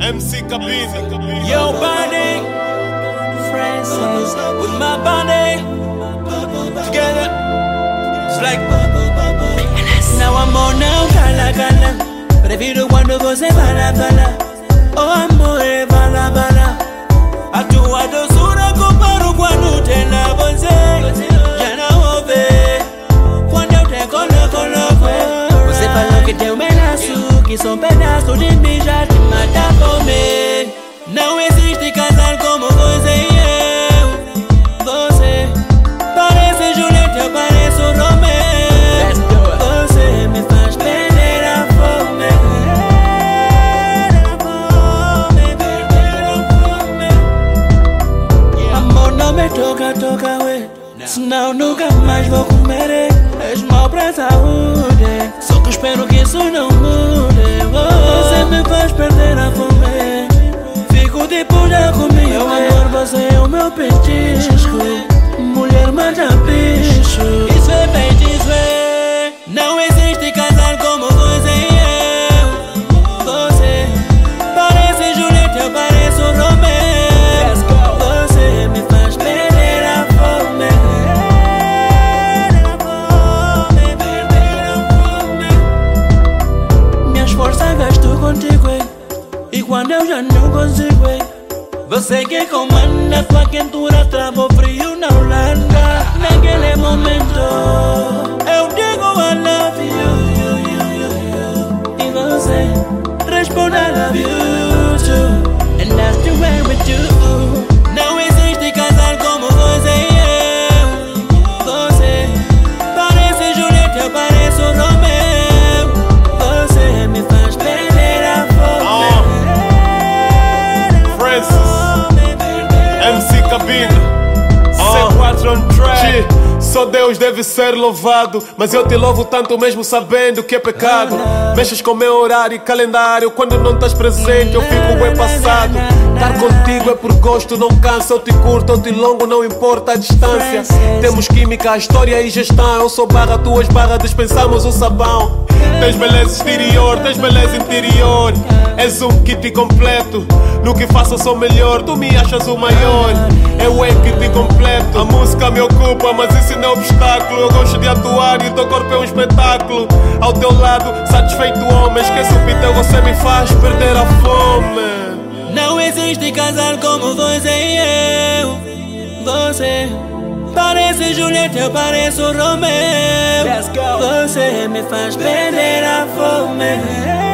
MC Kabini. Yo, Bunny. friends, With my bunny. Together. It's like. Now I'm on now. Gala, gala. But if you don't want to go, say bala, bala. Oh, I'm more bala, bala. Atuwa dosura kuparu kwa nutena bala. Pedaço, de mim já te mata fome. Não existe casal como você e eu. Você parece Julieta, eu pareço Romeo. Você me faz perder a fome. Perder a fome, perder a fome. Amor, não me toca, toca, ué. Senão nunca mais vou comer. eh. És mal pra saúde. Só que espero que isso não mude. Meu petisco. Mulher mata bicho. Isso é feitiço, é. Não existe casal como você e eu. Você parece Julieta, eu pareço Romeo. Você me faz perder a fome. Perder a fome, perder a fome. Minhas forças gasto contigo, e quando eu já não consigo. Você que comanda tua quentura, trava o frio na Holanda. Naquele momento, eu digo I love you. E você responde I love you too. And that's the way we do. Cabine. C4 on track. Só Deus deve ser louvado. Mas eu te louvo tanto mesmo sabendo que é pecado. Mexes com meu horário e calendário. Quando não estás presente, eu fico bem passado. Estar contigo é por gosto, não cansa. Eu te curto, eu te longo, não importa a distância. Temos química, história e gestão. Eu sou barra, tuas barras, dispensamos o sabão. Tens beleza exterior, tens beleza interior. És um kit completo. No que faço sou melhor, tu me achas o maior. Eu é que te completo. A música me ocupa, mas isso não é obstáculo. Eu gosto de atuar e o teu corpo é um espetáculo. Ao teu lado, satisfeito homem. Esquece o pitão, você me faz perder a fome. Não existe casal como você e eu. Você parece Julieta, eu pareço go. Você me faz perder a fome.